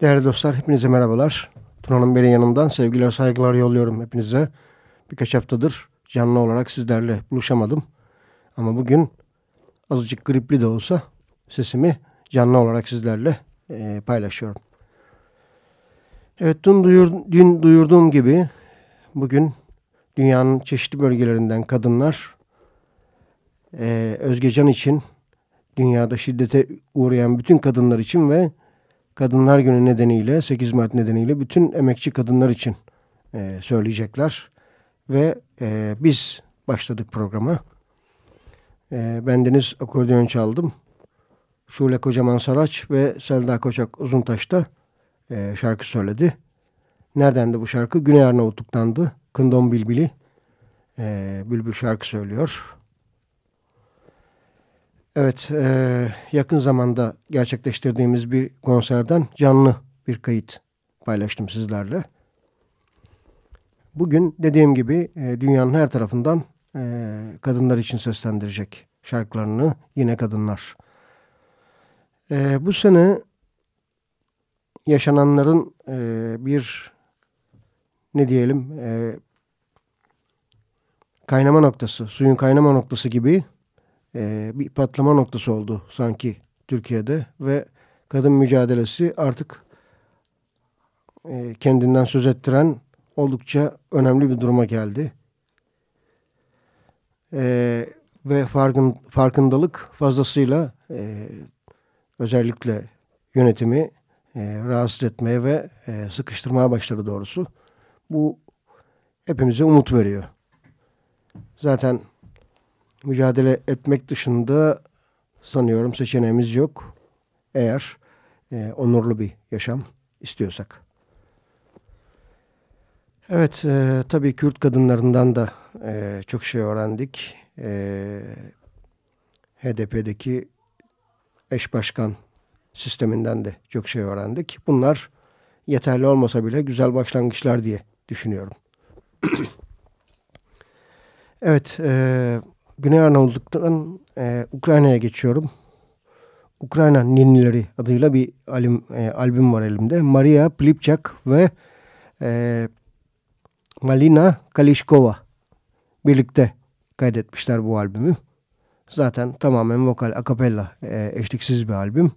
Değerli dostlar hepinize merhabalar. Tuna'nın beri yanından sevgiler saygılar yolluyorum hepinize. Birkaç haftadır canlı olarak sizlerle buluşamadım. Ama bugün azıcık gripli de olsa sesimi canlı olarak sizlerle e, paylaşıyorum. Evet dün, duyur, dün duyurduğum gibi bugün dünyanın çeşitli bölgelerinden kadınlar e, Özgecan için dünyada şiddete uğrayan bütün kadınlar için ve Kadınlar Günü nedeniyle 8 Mart nedeniyle bütün emekçi kadınlar için e, söyleyecekler. Ve e, biz başladık programa. E, bendeniz akordeon çaldım. Şule Kocaman Saraç ve Selda Koçak Uzuntaş da e, şarkı söyledi. Nereden de bu şarkı? Güney Arnavutluk'tandı. Kındon Bilbili e, Bülbül şarkı söylüyor. Evet, e, yakın zamanda gerçekleştirdiğimiz bir konserden canlı bir kayıt paylaştım sizlerle. Bugün dediğim gibi e, dünyanın her tarafından e, kadınlar için seslendirecek şarkılarını yine kadınlar. E, bu sene yaşananların e, bir ne diyelim e, kaynama noktası, suyun kaynama noktası gibi e, bir patlama noktası oldu sanki Türkiye'de ve kadın mücadelesi artık e, kendinden söz ettiren oldukça önemli bir duruma geldi. E, ve farkın, farkındalık fazlasıyla e, özellikle yönetimi e, rahatsız etmeye ve e, sıkıştırmaya başladı doğrusu. Bu hepimize umut veriyor. Zaten mücadele etmek dışında sanıyorum seçeneğimiz yok. Eğer e, onurlu bir yaşam istiyorsak. Evet, e, tabii Kürt kadınlarından da e, çok şey öğrendik. E, HDP'deki eş başkan sisteminden de çok şey öğrendik. Bunlar yeterli olmasa bile güzel başlangıçlar diye düşünüyorum. evet, e, Güney Arnavutluk'tan e, Ukrayna'ya geçiyorum. Ukrayna Ninnileri adıyla bir albüm, e, albüm var elimde. Maria Plipchak ve e, Malina Kalishkova birlikte kaydetmişler bu albümü. Zaten tamamen vokal, akapella e, eşliksiz bir albüm.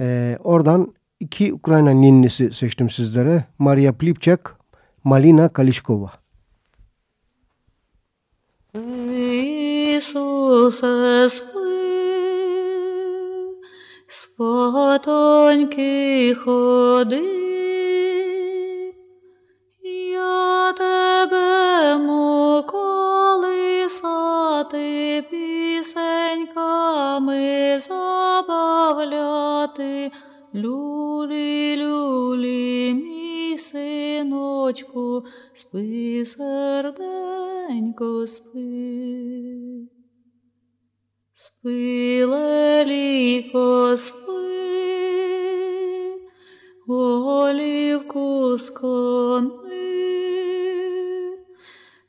E, oradan iki Ukrayna ninnisi seçtim sizlere. Maria Plipchak, Malina Kalishkova. Ісусе, спи, спотоньки ходи, я тебе колисати, пісеньками забавляти, люлі, люлі, мій синочку, спи серденько, спи. Спи, леліко, спи, голівку склони,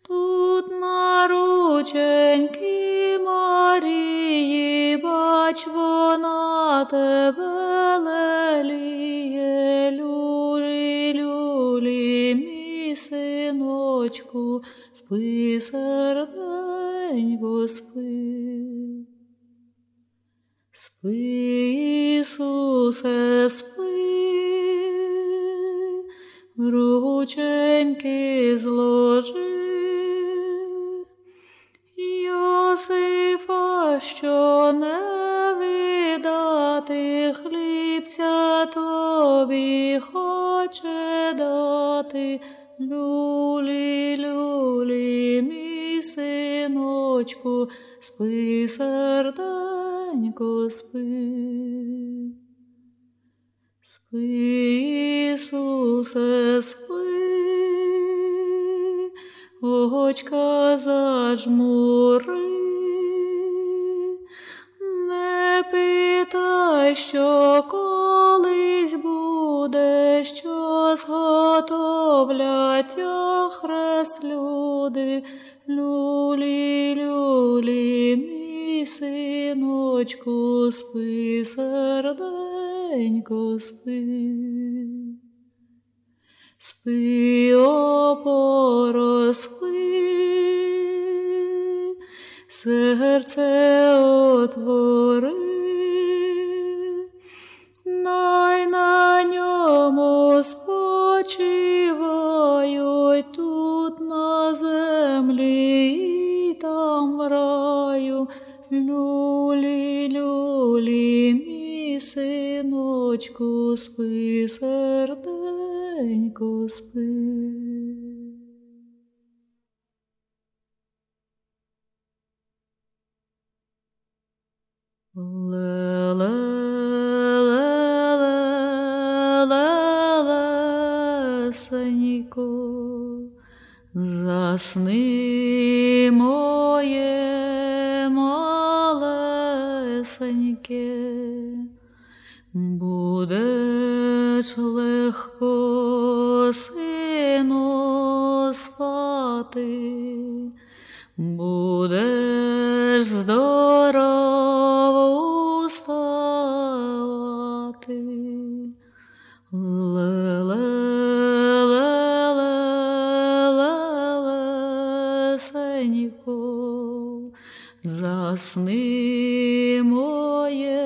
тут на рученьки Марії, бач, вона тебе леліє, люлі, люлі, мій синочку, спи, серденько, спи. Ісусе, спи, рученьки зложи, Йосифа, що не видати, хлібця тобі хоче дати, люлі, люлі, мій синочку, спи серденько, спи. Спи, Ісусе, спи, очка зажмури, не питай, що колись буде, що зготовлять охрест люди, люлі, люлі, мій синочку, спи серденько, спи, спи, опоро, спи, серце отвори, най на ньому спочивають Раю люлі, люлі, мій синочку, спи, серденько, спи. Леле. Засни моє малесеньке, будеш легко сину спати, будеш здорово Засни моє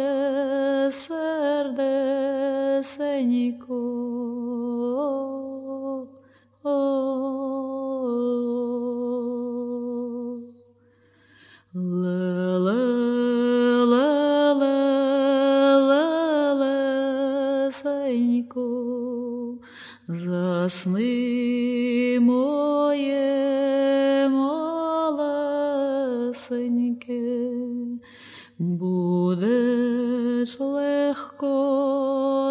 сердесенько, о, засни.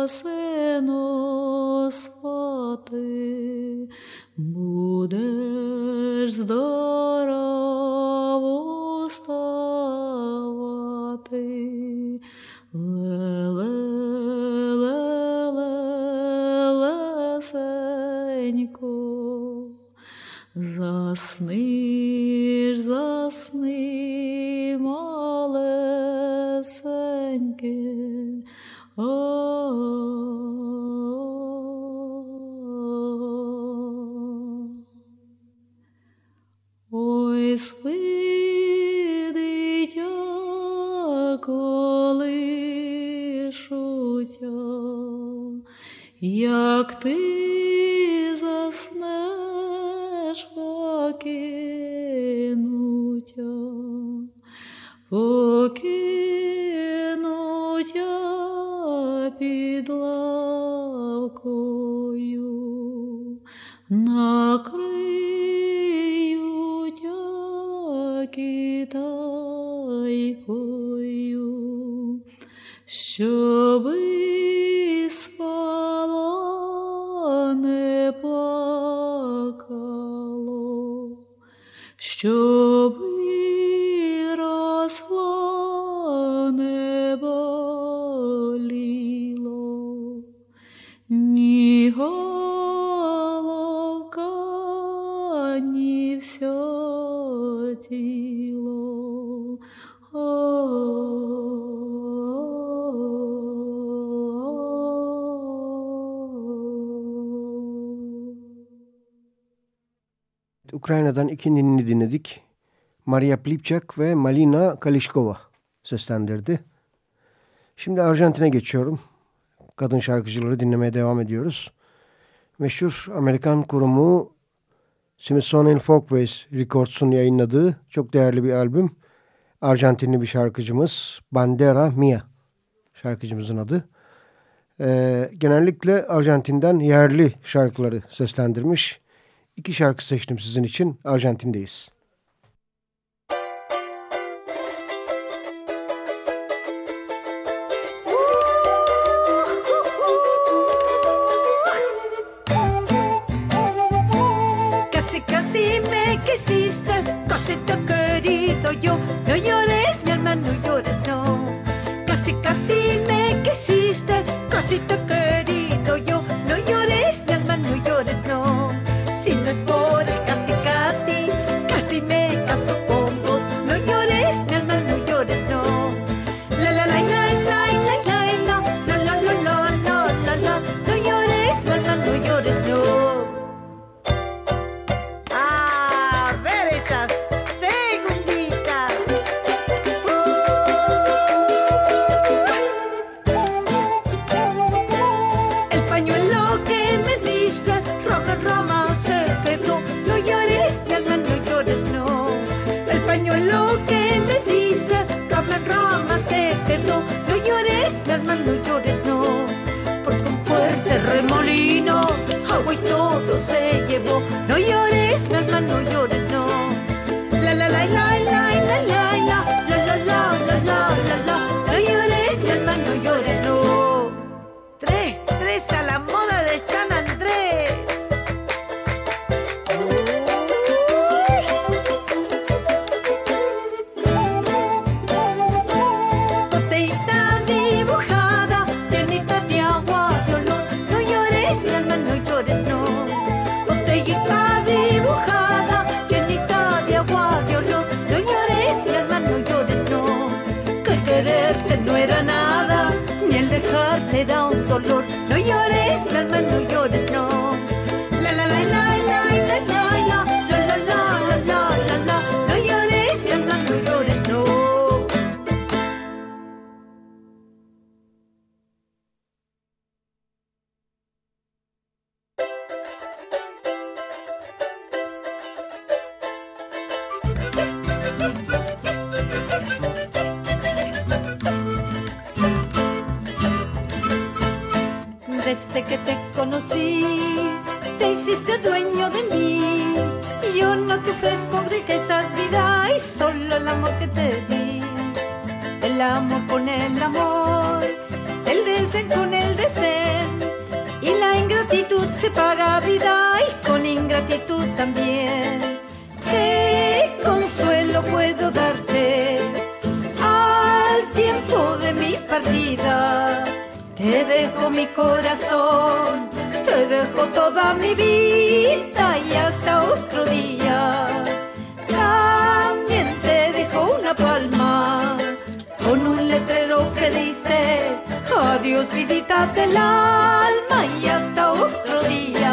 Сину спати, будеш здорово ставати. Лесенько, засни як ти заснеш покинуття, покинуття під лавкою, накриють китайкою, щоби плакало, щоб Ukrayna'dan iki ninni dinledik. Maria Plipçak ve Malina Kalishkova seslendirdi. Şimdi Arjantin'e geçiyorum. Kadın şarkıcıları dinlemeye devam ediyoruz. Meşhur Amerikan kurumu Smithsonian Folkways Records'un yayınladığı çok değerli bir albüm. Arjantinli bir şarkıcımız Bandera Mia şarkıcımızın adı. Ee, genellikle Arjantin'den yerli şarkıları seslendirmiş. İki şarkı seçtim sizin için. Arjantin'deyiz. Yo no te ofrezco riquezas, vida, y solo el amor que te di. El amor con el amor, el desdén con el desdén. Y la ingratitud se paga vida y con ingratitud también. ¿Qué consuelo puedo darte al tiempo de mi partida? Te dejo mi corazón, te dejo toda mi vida y hasta otro día. También te dejo una palma con un letrero que dice adiós vidita del alma y hasta otro día.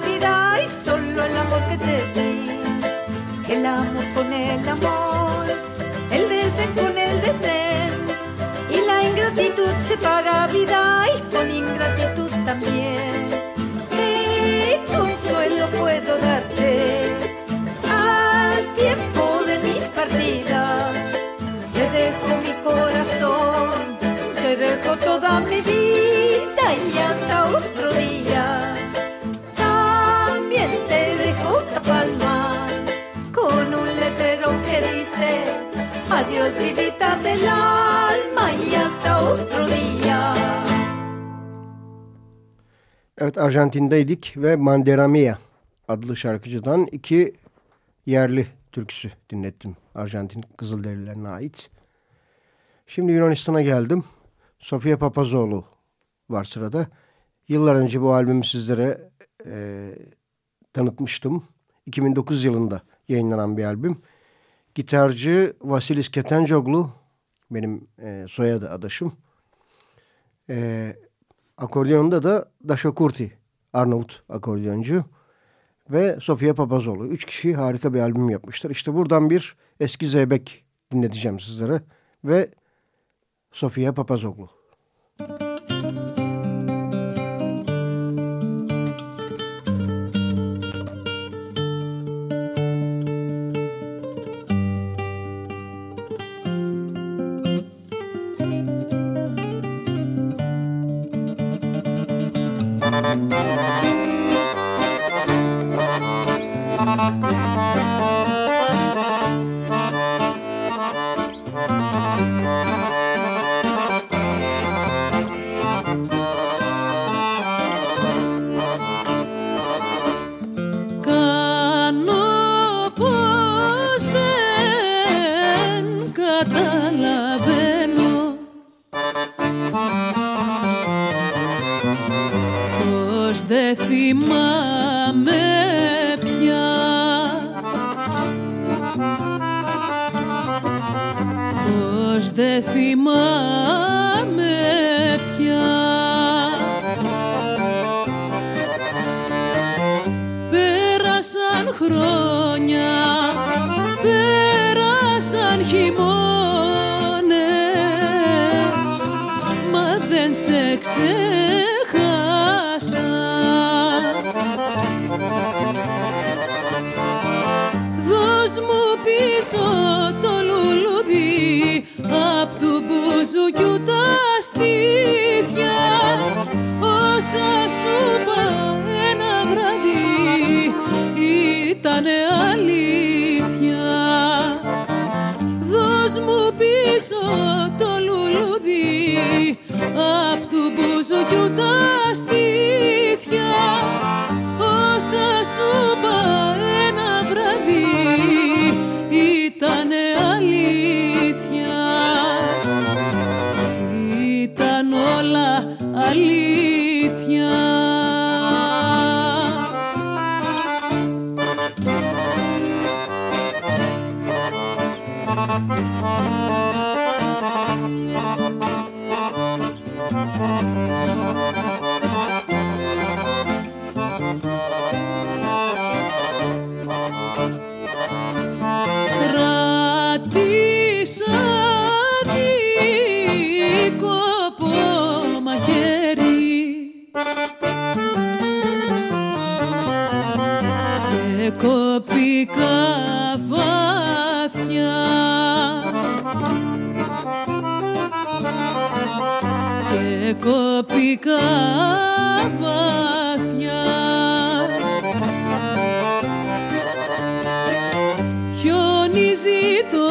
Vida, y solo el amor que te di. El amor con el amor, el desdén con el desdén. Y la ingratitud se paga vida y con ingratitud también. Evet Arjantin'deydik ve Manderamia adlı şarkıcıdan iki yerli türküsü dinlettim. Arjantin Kızılderililerine ait. Şimdi Yunanistan'a geldim. Sofia Papazoğlu var sırada. Yıllar önce bu albümü sizlere e, tanıtmıştım. 2009 yılında yayınlanan bir albüm. Gitarcı Vasilis Ketenjoglu, benim e, soyadı adaşım. E, Akordeonda da Daşo Kurti, Arnavut akordeoncu ve Sofia Papazoğlu. Üç kişi harika bir albüm yapmışlar. İşte buradan bir eski zeybek dinleteceğim sizlere ve Sofia Papazoğlu. Müzik πως δεν θυμάμαι πια. Πέρασαν χρόνια, πέρασαν χειμώνες Μα δεν σε ξέρω to the βάθια. Και κοπικά βάθια. Χιονίζει το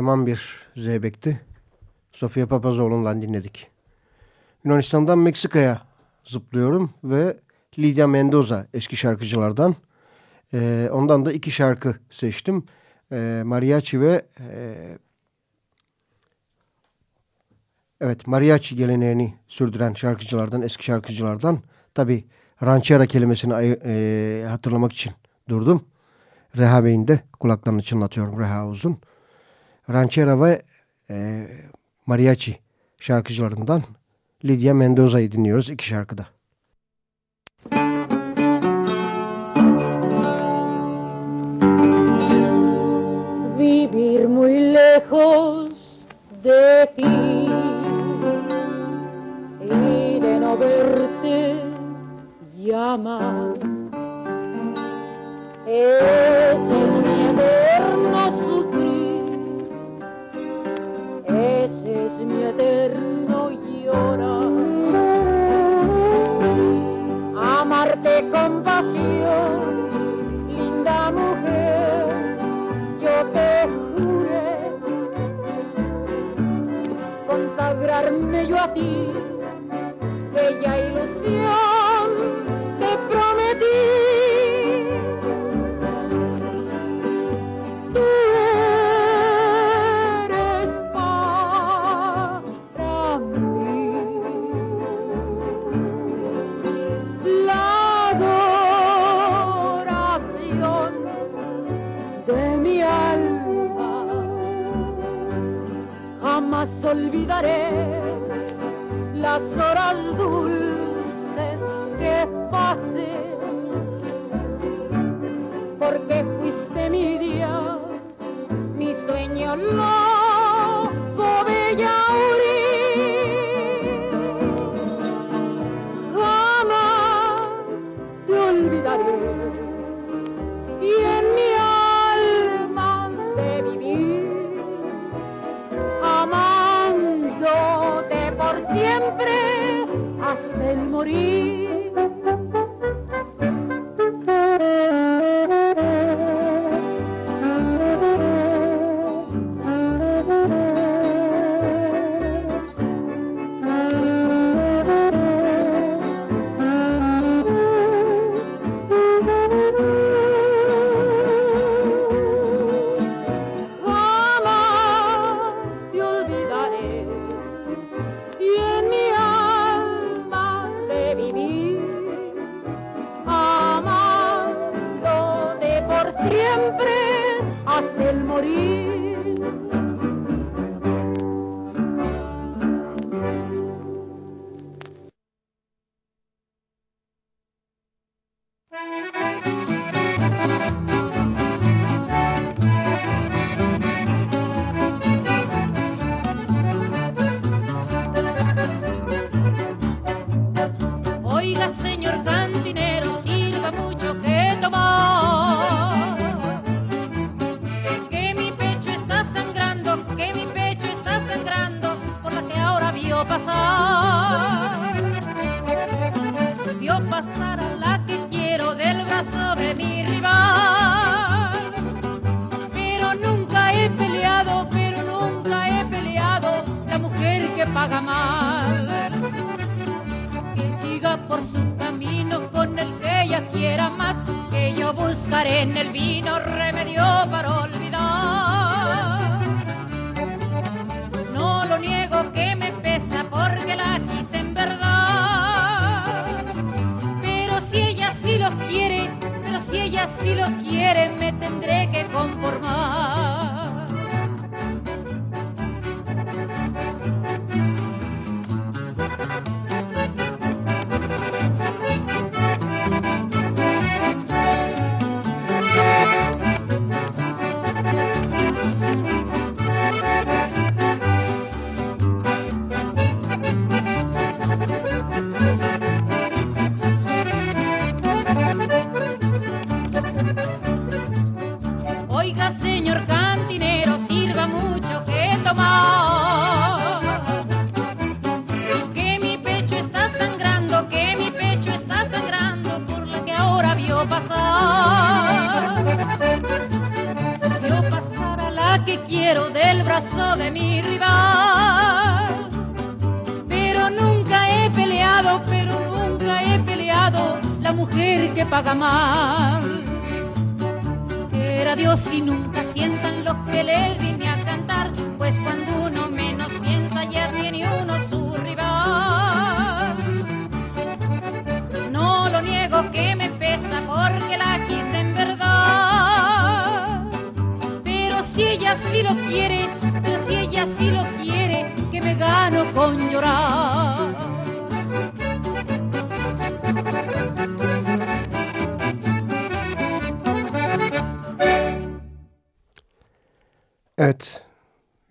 Yaman bir zeybekti. Sofia Papazoğlu'ndan dinledik. Yunanistan'dan Meksika'ya zıplıyorum ve Lydia Mendoza eski şarkıcılardan. Ee, ondan da iki şarkı seçtim. Ee, mariachi ve e, evet mariachi geleneğini sürdüren şarkıcılardan, eski şarkıcılardan. Tabi ranchera kelimesini e, hatırlamak için durdum. Reha Bey'in de kulaklarını çınlatıyorum Reha Uzun. Ranchera ve e, mariachi şarkıcılarından Lydia Mendoza'yı dinliyoruz iki şarkıda. Vivir muy lejos de ti y de no verte llamar. Ese es mi eterno llorar. Amarte con pasión, linda mujer, yo te juré consagrarme yo a ti, bella ilusión, olvidaré las horas dulces que pasé, porque fuiste mi día, mi sueño loco, paga mal. Que siga por su camino con el que ella quiera más, que yo buscaré en el vino remedio para olvidar. No lo niego que me pesa porque la quise en verdad. Pero si ella sí lo quiere, pero si ella sí lo quiere, me tendré que conformar.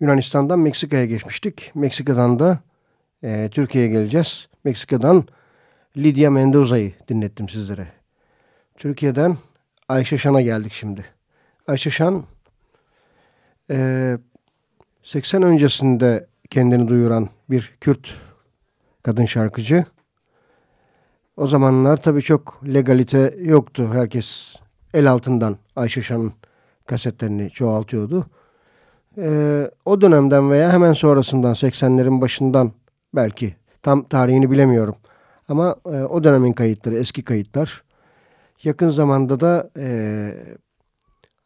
Yunanistan'dan Meksika'ya geçmiştik. Meksika'dan da e, Türkiye'ye geleceğiz. Meksika'dan Lydia Mendoza'yı dinlettim sizlere. Türkiye'den Ayşe Şan'a geldik şimdi. Ayşe Şan e, 80 öncesinde kendini duyuran bir Kürt kadın şarkıcı. O zamanlar tabii çok legalite yoktu. Herkes el altından Ayşe Şan'ın kasetlerini çoğaltıyordu. Ee, o dönemden veya hemen sonrasından 80'lerin başından belki tam tarihini bilemiyorum. Ama e, o dönemin kayıtları eski kayıtlar. Yakın zamanda da e,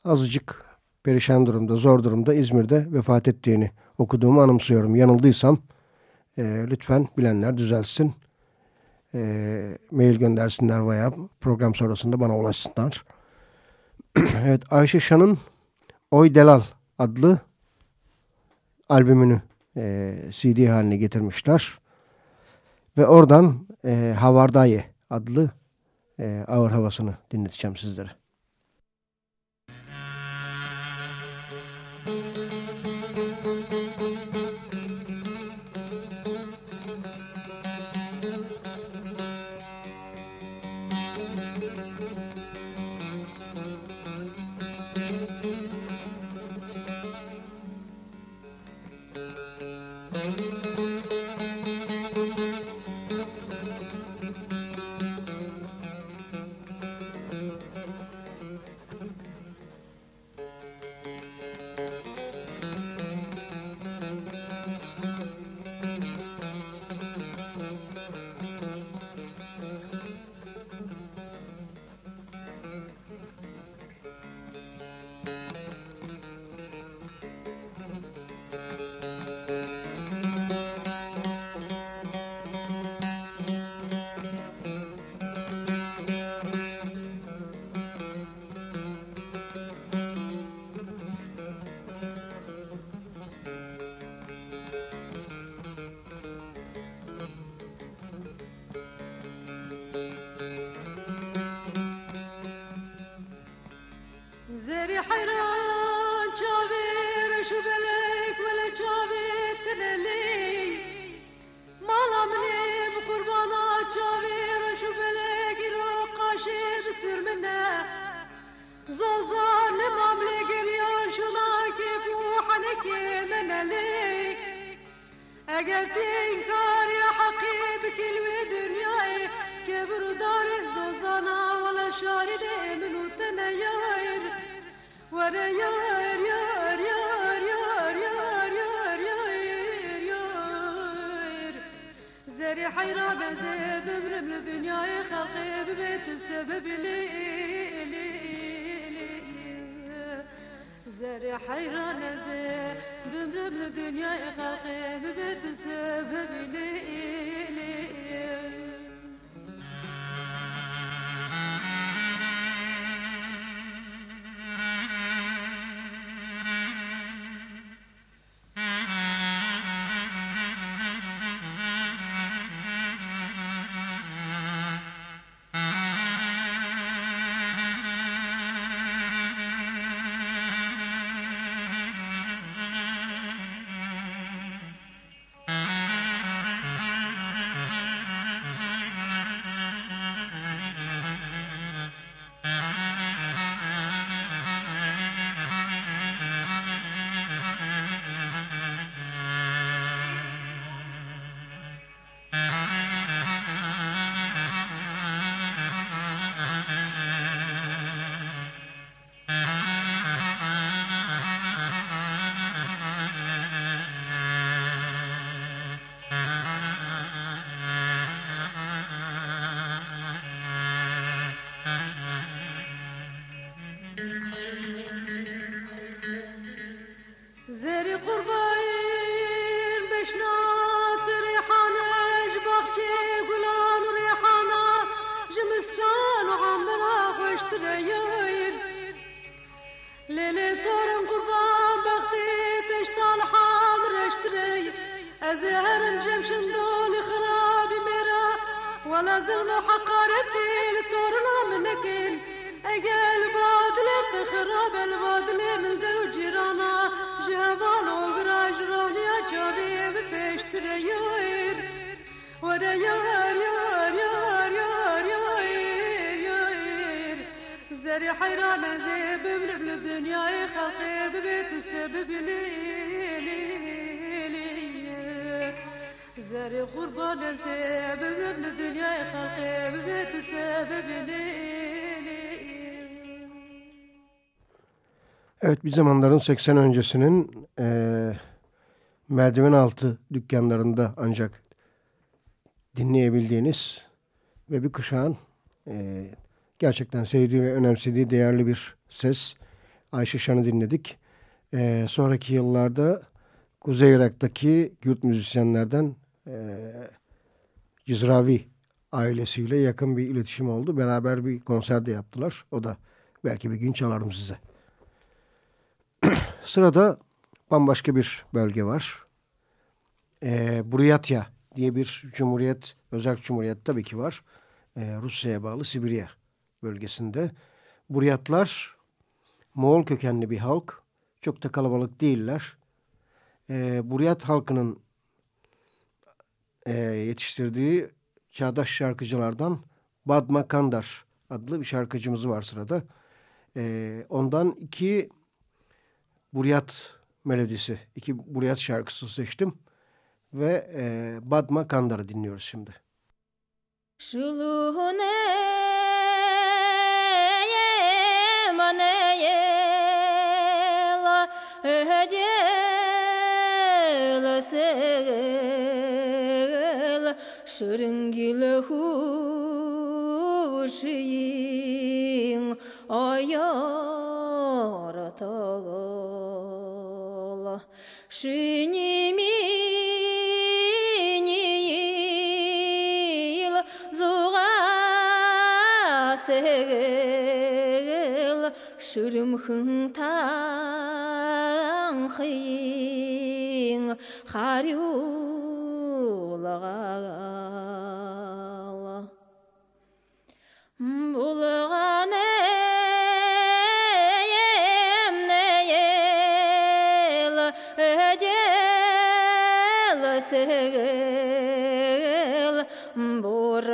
azıcık perişan durumda, zor durumda İzmir'de vefat ettiğini okuduğumu anımsıyorum. Yanıldıysam e, lütfen bilenler düzelsin. E, mail göndersinler veya program sonrasında bana ulaşsınlar. evet Ayşe Şan'ın Oy Delal adlı albümünü e, CD haline getirmişler. Ve oradan e, Havardaye adlı e, ağır havasını dinleteceğim sizlere. زري حيرة بزيب من الدنيا خلقي ببيت السبب لي لي لي. زري حيرة زيب من الدنيا خلقي ببيت السبب لي. أزهر الجمشن دول خراب ميرا ولا زلم حقارتي لطور المملكين اجال بادلة خراب البادلة من دلو جيرانا جهبان وقراج روني أجابي بفيش تريوير ورا يوار يوار يوار يوار يوار يوار زري حيران زيب من الدنيا خلقي ببيت وسبب ليه زري غربان زيب من ابن الدنيا خلقي ببيت السبب لي لي Evet bir zamanların 80 öncesinin e, merdiven altı dükkanlarında ancak dinleyebildiğiniz ve bir kuşağın e, gerçekten sevdiği ve önemsediği değerli bir ses. Ayşe Şan'ı dinledik. E, sonraki yıllarda Kuzey Irak'taki Kürt müzisyenlerden e, Cizravi ailesiyle yakın bir iletişim oldu. Beraber bir konser de yaptılar. O da belki bir gün çalarım size. Sırada bambaşka bir bölge var. Ee, Buryatya diye bir cumhuriyet, özel cumhuriyet tabii ki var. Ee, Rusya'ya bağlı Sibirya bölgesinde. Buryatlar Moğol kökenli bir halk. Çok da kalabalık değiller. Ee, Buryat halkının e, yetiştirdiği çağdaş şarkıcılardan Badma Kandar adlı bir şarkıcımız var sırada. E, ondan iki Buryat melodisi, iki Buryat şarkısı seçtim ve e, Badma Kandar'ı dinliyoruz şimdi. Şuluhune maneyela e, сел шырынгилы хушин аяратала шиниминил зугасел шырымхын танхин харюлагала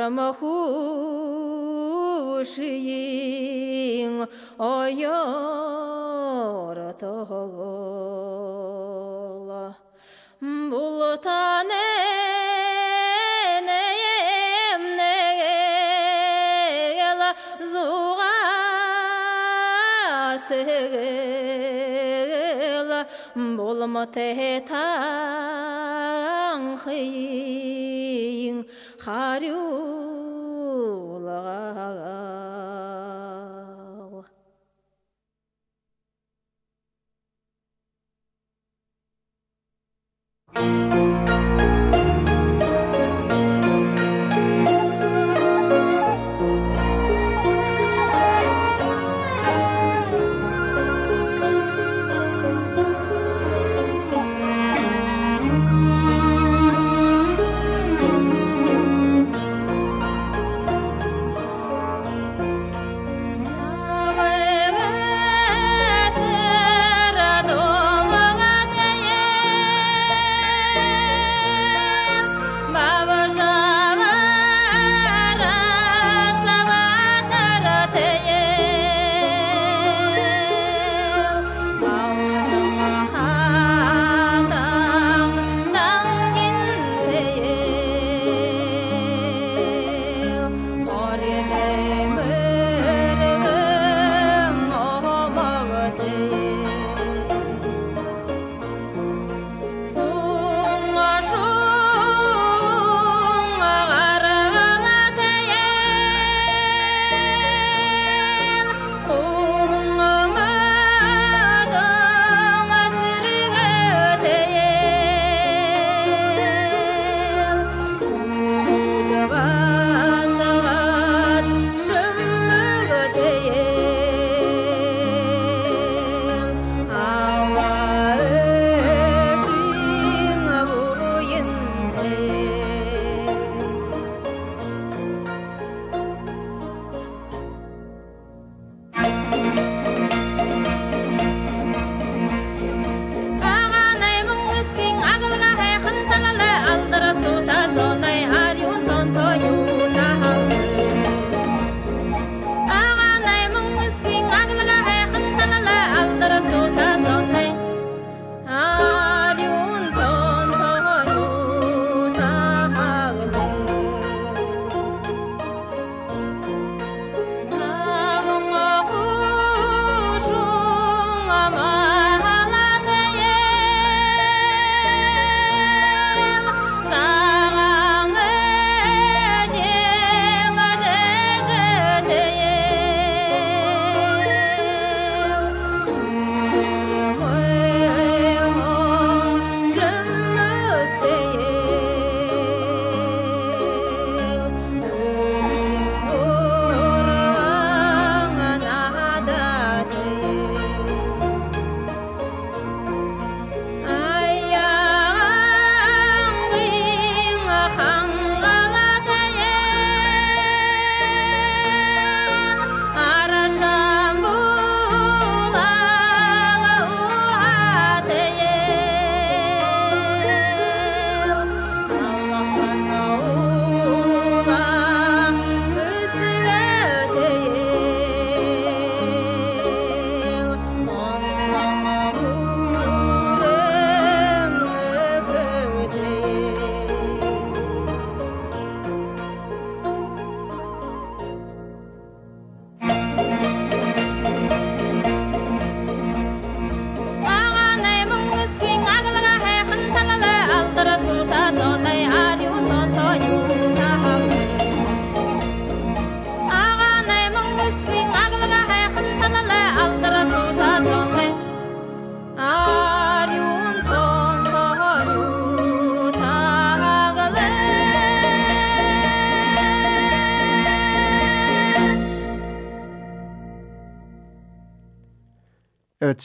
Ramahushin Ayaratala Bulatane Bulma tehtang khiyim Hariu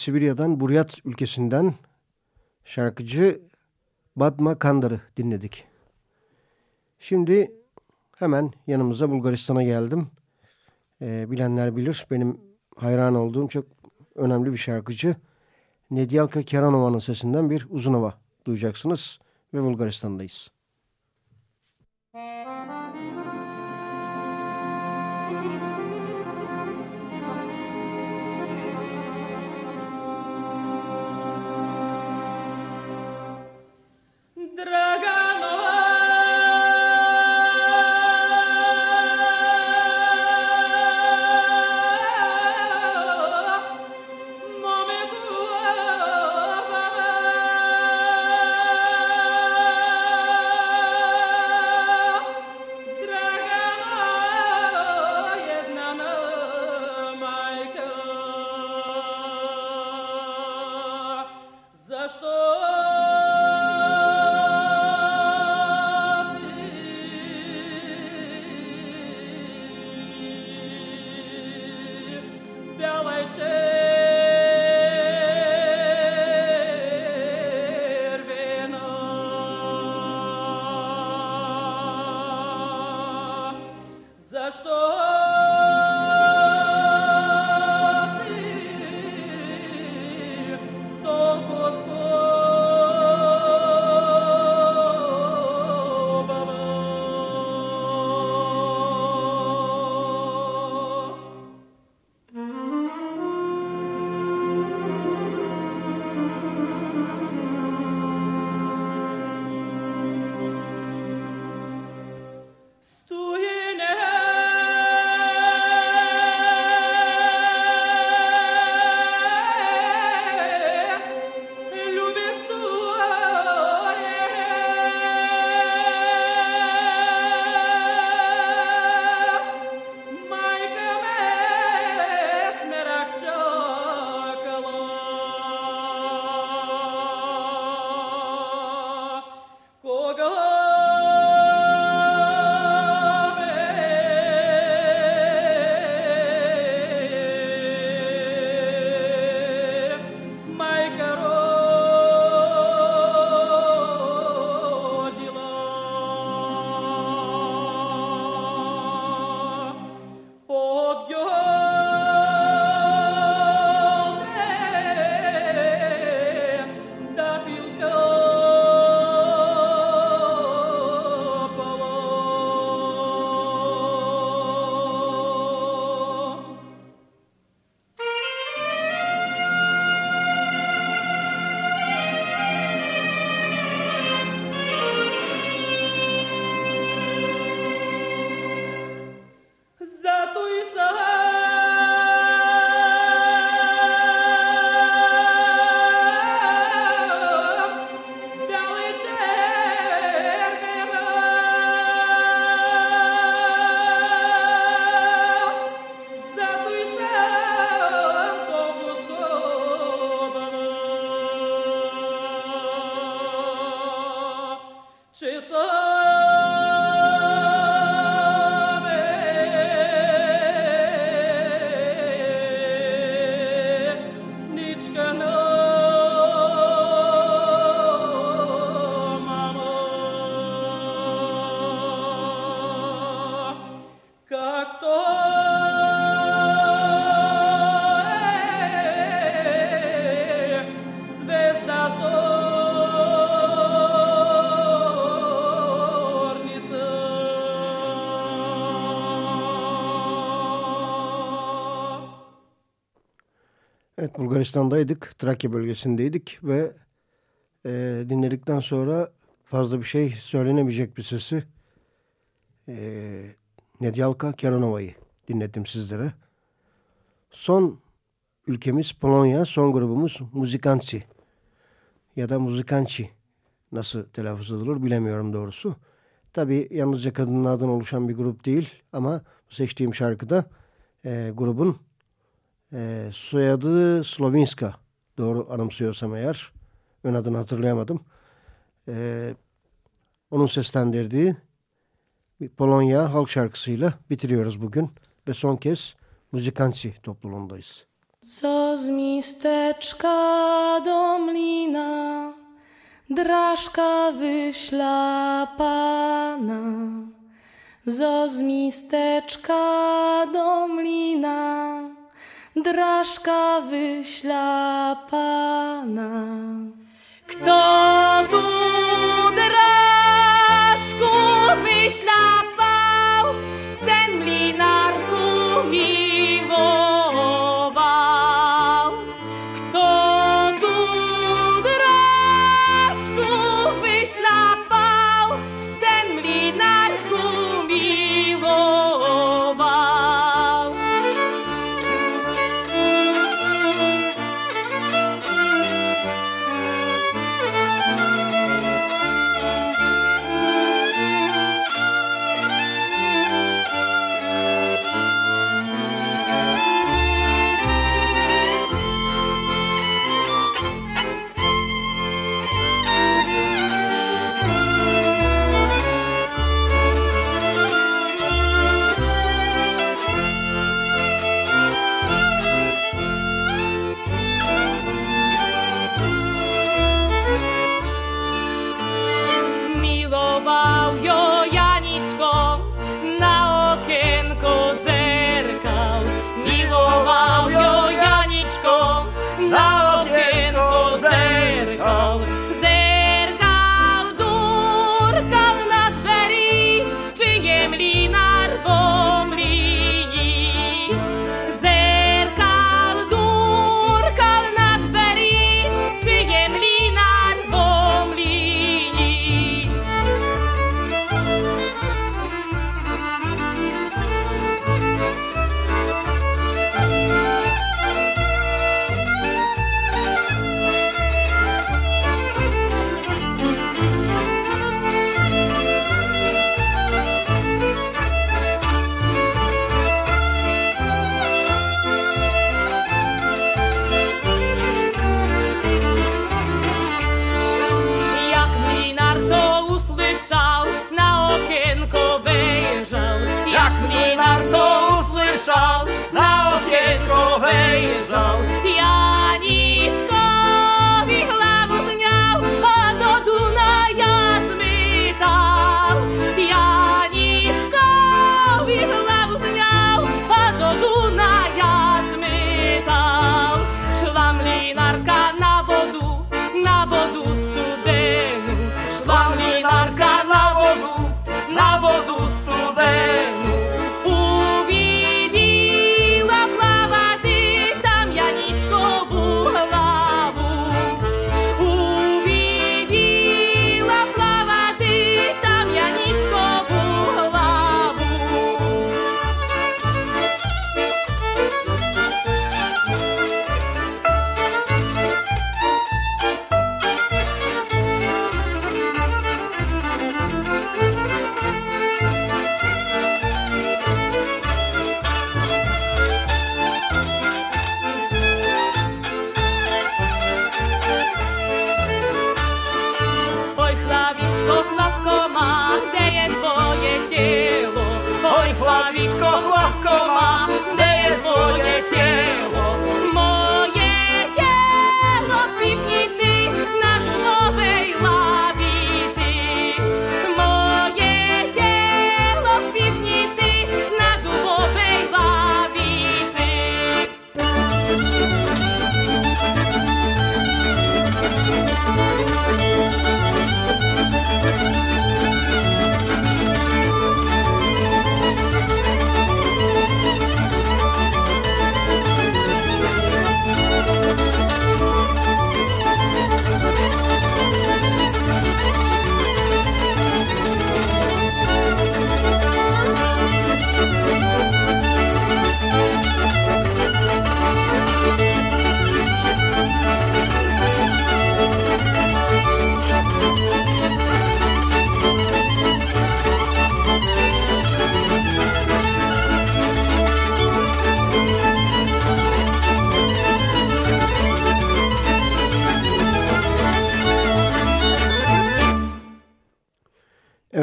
Sibirya'dan Buryat ülkesinden şarkıcı Badma Kandar'ı dinledik. Şimdi hemen yanımıza Bulgaristan'a geldim. Ee, bilenler bilir benim hayran olduğum çok önemli bir şarkıcı. Nedyalka Keranova'nın sesinden bir uzun hava duyacaksınız ve Bulgaristan'dayız. Dragano. Bulgaristan'daydık. Trakya bölgesindeydik ve e, dinledikten sonra fazla bir şey söylenemeyecek bir sesi e, Nedyalka Keranova'yı dinlettim sizlere. Son ülkemiz Polonya, son grubumuz Muzikanci ya da Muzikanci nasıl telaffuz edilir bilemiyorum doğrusu. Tabi yalnızca kadınlardan oluşan bir grup değil ama seçtiğim şarkıda e, grubun e, soyadı Slovinska. Doğru anımsıyorsam eğer. Ön adını hatırlayamadım. E, onun seslendirdiği Polonya halk şarkısıyla bitiriyoruz bugün. Ve son kez Muzikanci topluluğundayız. Co z misteczka do mlina, drażka wyśla pana. Zo z misteczka do mlina, drażka wyślapana. Kto tu drażku wyślapana?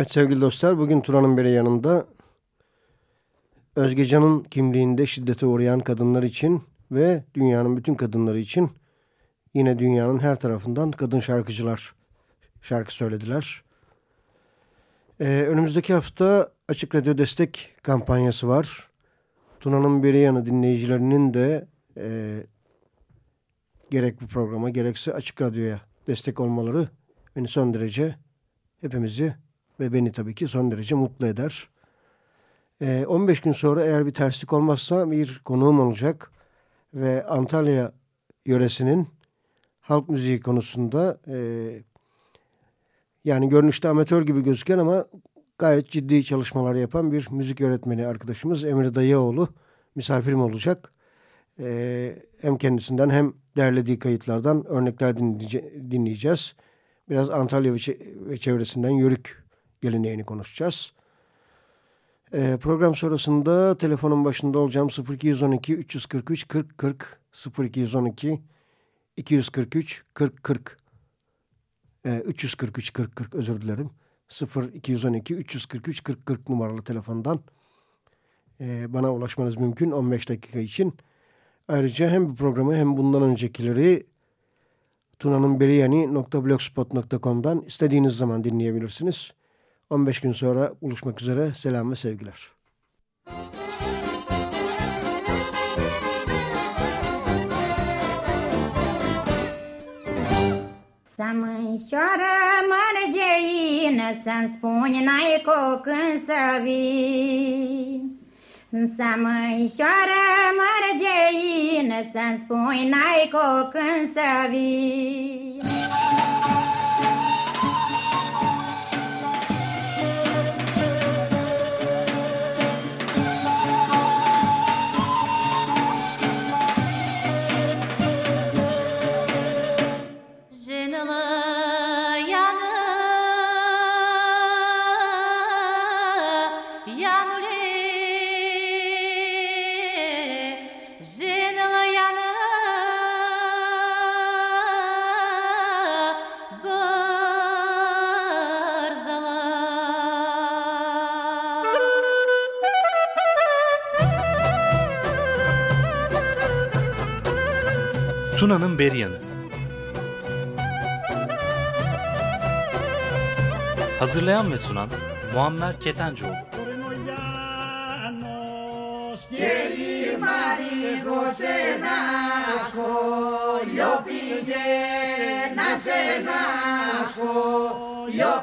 Evet sevgili dostlar bugün Turan'ın biri yanında Özgecan'ın kimliğinde şiddete uğrayan kadınlar için ve dünyanın bütün kadınları için yine dünyanın her tarafından kadın şarkıcılar şarkı söylediler. Ee, önümüzdeki hafta Açık Radyo Destek kampanyası var. Tuna'nın biri yanı dinleyicilerinin de e, gerek bu programa gerekse Açık Radyo'ya destek olmaları beni son derece hepimizi ve beni tabii ki son derece mutlu eder. Ee, 15 gün sonra eğer bir terslik olmazsa bir konuğum olacak ve Antalya yöresinin halk müziği konusunda e, yani görünüşte amatör gibi gözüken ama gayet ciddi çalışmalar yapan bir müzik öğretmeni arkadaşımız Emre Dayıoğlu misafirim olacak. Ee, hem kendisinden hem derlediği kayıtlardan örnekler dinleyece- dinleyeceğiz. Biraz Antalya ve çevresinden yörük geleneğini konuşacağız. Ee, program sonrasında telefonun başında olacağım 0212 343 40 40 0212 243 40 40 ee, 343 40 40 özür dilerim. 0212 343 40 40 numaralı telefondan e, bana ulaşmanız mümkün 15 dakika için. Ayrıca hem bu programı hem bundan öncekileri tunanınberiyani.blogspot.com'dan istediğiniz zaman dinleyebilirsiniz. 15 gün sonra buluşmak üzere. Selam ve sevgiler. Să mărgeină, Să-mi spuni n-ai cu când să vii. Să mânșoară mărgeină, Să-mi spuni n-ai cu când să vii. Yunan'ın Beryanı. Hazırlayan ve sunan Muammer Ketencoğlu. Yo